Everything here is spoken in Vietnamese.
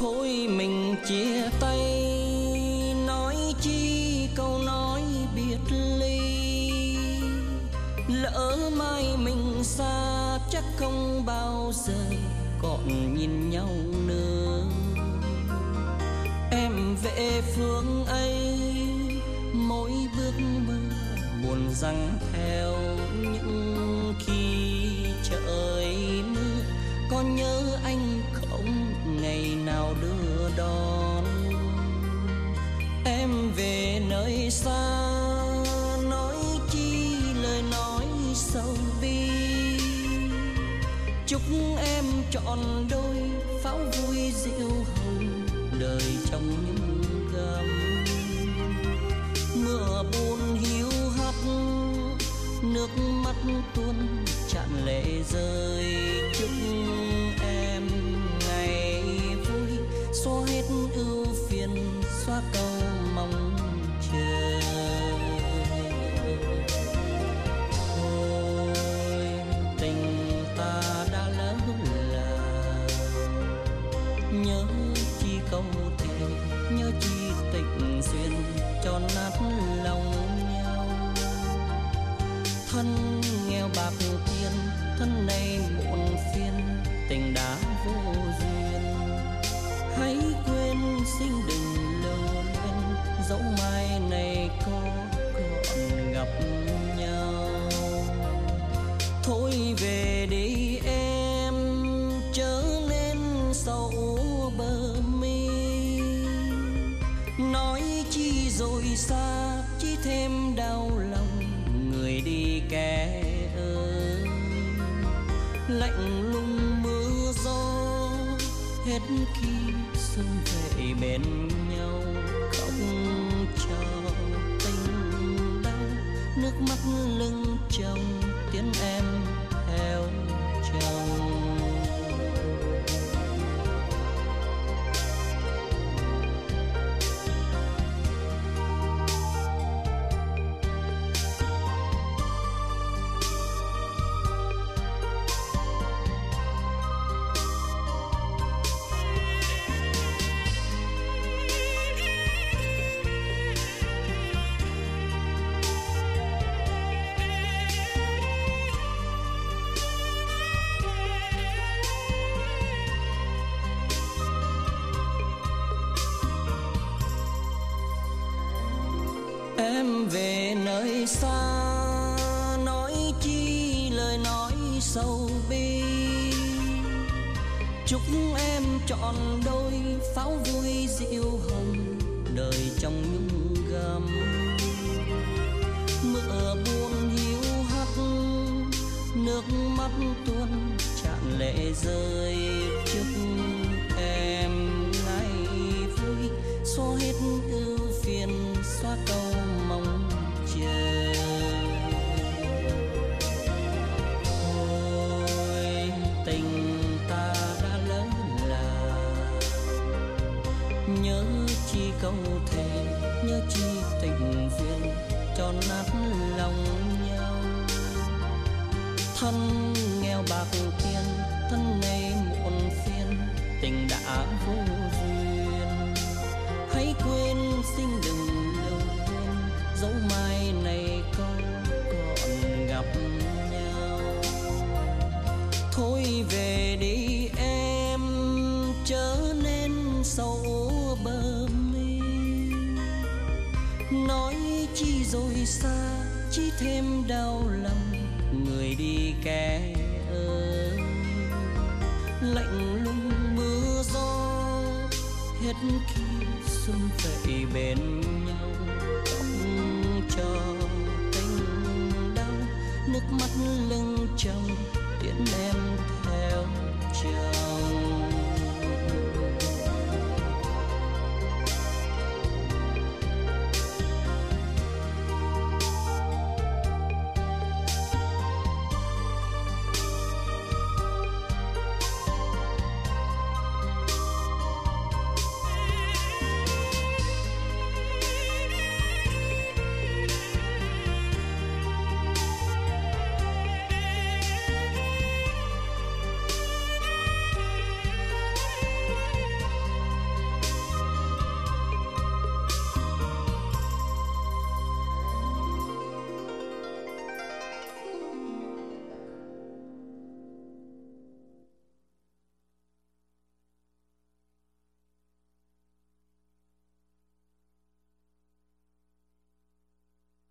thôi mình chia tay. Nói chi câu nói biệt ly. Lỡ mai mình xa chắc không bao giờ còn nhìn nhau nữa. Em về phương ấy mỗi bước mơ buồn răng theo những khi trời mưa. Con nhớ anh em về nơi xa, nói chi lời nói sâu bi. Chúc em chọn đôi pháo vui diệu hồng đời trong những gầm. Mưa buồn hiu hắt, nước mắt tuôn tràn lệ rơi. Chúc em ngày vui, xóa hết ưu phiền, xóa cầu nhớ chi câu thề, nhớ chi tình duyên cho nát lòng nhau. Thân nghèo bạc tiền, thân này muộn phiền, tình đã vô duyên. Hãy quên xin đừng lưu luyến dẫu mai này có còn gặp nhau. Thôi về đi nói chi rồi xa chỉ thêm đau lòng, người đi kẻ ơi. Lạnh lùng mưa gió, hết khi xuân về bên nhau không cho tình đau, nước mắt lưng chồng tiếng em theo nơi xa, nói chi lời nói sâu bi. Chúc em chọn đôi pháo vui diệu hồng đời trong những gầm. Mưa buồn hiu hắt, nước mắt tuôn tràn lệ rơi. Chúc em ngày vui, xóa hết ưu phiền xóa câu nhớ chi câu thề, nhớ chi tình duyên, cho nát lòng nhau. Thân nghèo bạc tiền, thân này muộn phiền, tình đã vô duyên. Hãy quên xin đừng lưu quên, dẫu mai này có nói chi rồi xa chỉ thêm đau lòng, người đi kẻ ơi. Lạnh lùng mưa gió, hết khi xuân vậy bên nhau. Không cho tình đau, nước mắt lưng chồng chồng